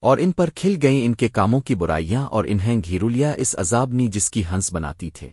اور ان پر کھل گئیں ان کے کاموں کی برائیاں اور انہیں گھیرولیا اس عذاب نی جس کی ہنس بناتی تھے۔